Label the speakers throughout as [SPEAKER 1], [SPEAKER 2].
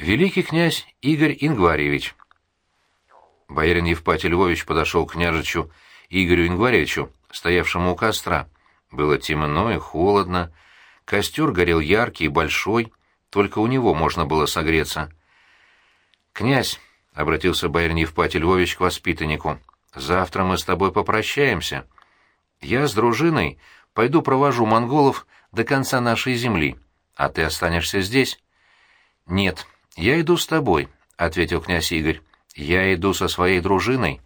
[SPEAKER 1] Великий князь Игорь Ингварьевич. Боярин Евпатий Львович подошел к княжичу Игорю Ингварьевичу, стоявшему у костра. Было темно и холодно, костер горел яркий и большой, только у него можно было согреться. «Князь», — обратился боярин Евпатий Львович к воспитаннику, — «завтра мы с тобой попрощаемся. Я с дружиной пойду провожу монголов до конца нашей земли, а ты останешься здесь». «Нет, я иду с тобой», — ответил князь Игорь. «Я иду со своей дружиной.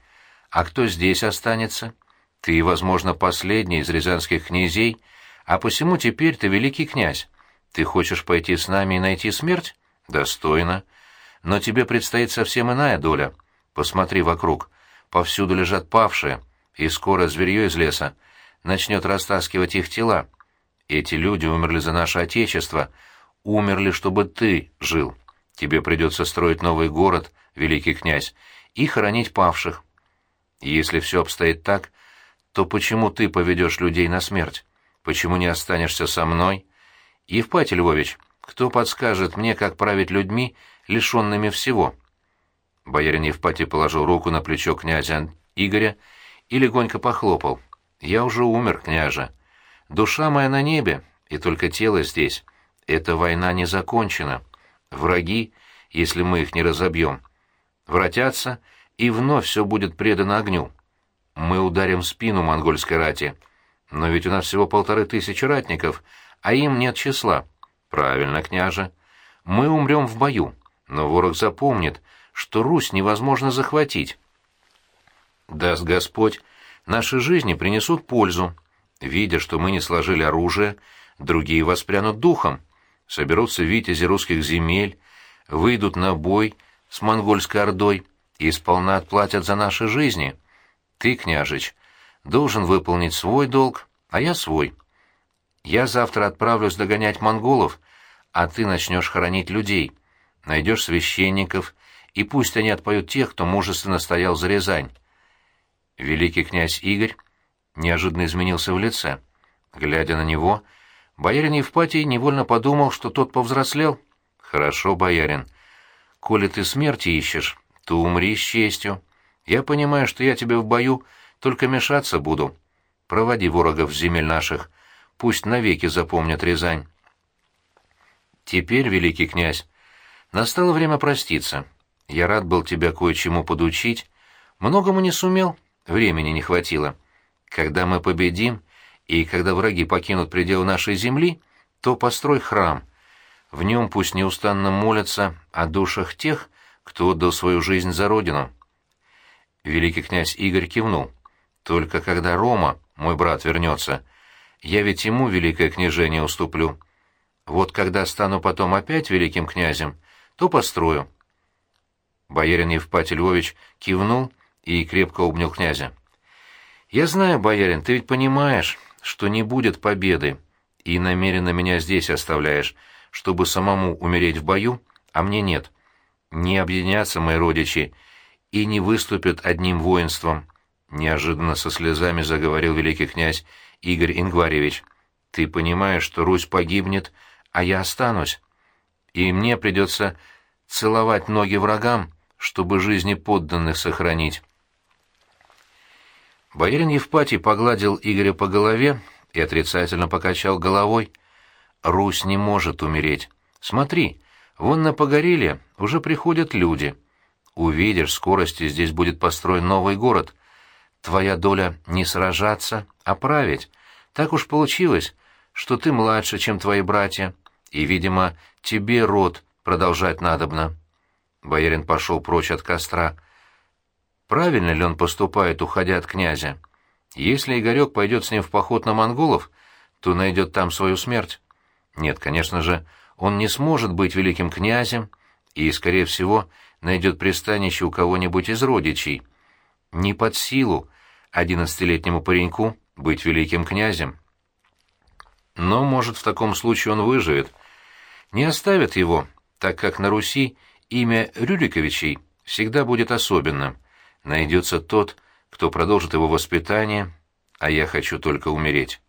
[SPEAKER 1] А кто здесь останется? Ты, возможно, последний из рязанских князей, а посему теперь ты великий князь. Ты хочешь пойти с нами и найти смерть? Достойно. Но тебе предстоит совсем иная доля. Посмотри вокруг. Повсюду лежат павшие, и скоро зверье из леса начнет растаскивать их тела. Эти люди умерли за наше Отечество, умерли, чтобы ты жил. Тебе придется строить новый город, великий князь, и хоронить павших. Если все обстоит так, то почему ты поведешь людей на смерть? Почему не останешься со мной? Евпатий Львович, кто подскажет мне, как править людьми, лишенными всего?» Боярин Евпатий положил руку на плечо князя Игоря и легонько похлопал. «Я уже умер, княже. Душа моя на небе, и только тело здесь. Эта война не закончена. Враги, если мы их не разобьем, вратятся, и вновь все будет предано огню. Мы ударим спину монгольской рати. Но ведь у нас всего полторы тысячи ратников, а им нет числа. Правильно, княже. Мы умрем в бою, но ворог запомнит, что Русь невозможно захватить. Даст Господь, наши жизни принесут пользу. Видя, что мы не сложили оружие, другие воспрянут духом, соберутся витязи русских земель, выйдут на бой с монгольской ордой и сполна отплатят за наши жизни. Ты, княжич, должен выполнить свой долг, а я свой. Я завтра отправлюсь догонять монголов, а ты начнешь хоронить людей, найдешь священников, и пусть они отпоют тех, кто мужественно стоял за Рязань. Великий князь Игорь неожиданно изменился в лице. Глядя на него, боярин Евпатий невольно подумал, что тот повзрослел. «Хорошо, боярин. Коли ты смерти ищешь, то умри с честью. Я понимаю, что я тебе в бою только мешаться буду. Проводи ворогов земель наших, пусть навеки запомнят Рязань». «Теперь, великий князь, настало время проститься. Я рад был тебя кое-чему подучить. Многому не сумел, времени не хватило. Когда мы победим, и когда враги покинут пределы нашей земли, то построй храм. В нем пусть неустанно молятся о душах тех, кто отдал свою жизнь за родину. Великий князь Игорь кивнул. Только когда Рома, мой брат, вернется, я ведь ему великое княжение уступлю. Вот когда стану потом опять великим князем, то построю. Боярин Евпатий Львович кивнул и крепко обнял князя. «Я знаю, боярин, ты ведь понимаешь, что не будет победы, и намеренно меня здесь оставляешь, чтобы самому умереть в бою, а мне нет. Не объединятся мои родичи и не выступят одним воинством», — неожиданно со слезами заговорил великий князь Игорь Ингваревич. «Ты понимаешь, что Русь погибнет, а я останусь, и мне придется целовать ноги врагам, чтобы жизни подданных сохранить». Боярин Евпатий погладил Игоря по голове и отрицательно покачал головой. «Русь не может умереть. Смотри, вон на Погорелье уже приходят люди. Увидишь, скорости здесь будет построен новый город. Твоя доля не сражаться, а править. Так уж получилось, что ты младше, чем твои братья, и, видимо, тебе род продолжать надобно». Боярин пошел прочь от костра. Правильно ли он поступает, уходя от князя? Если Игорек пойдет с ним в поход на монголов, то найдет там свою смерть. Нет, конечно же, он не сможет быть великим князем и, скорее всего, найдет пристанище у кого-нибудь из родичей. Не под силу одиннадцатилетнему пареньку быть великим князем. Но, может, в таком случае он выживет. Не оставят его, так как на Руси имя Рюриковичей всегда будет особенным. Найдется тот, кто продолжит его воспитание, а я хочу только умереть.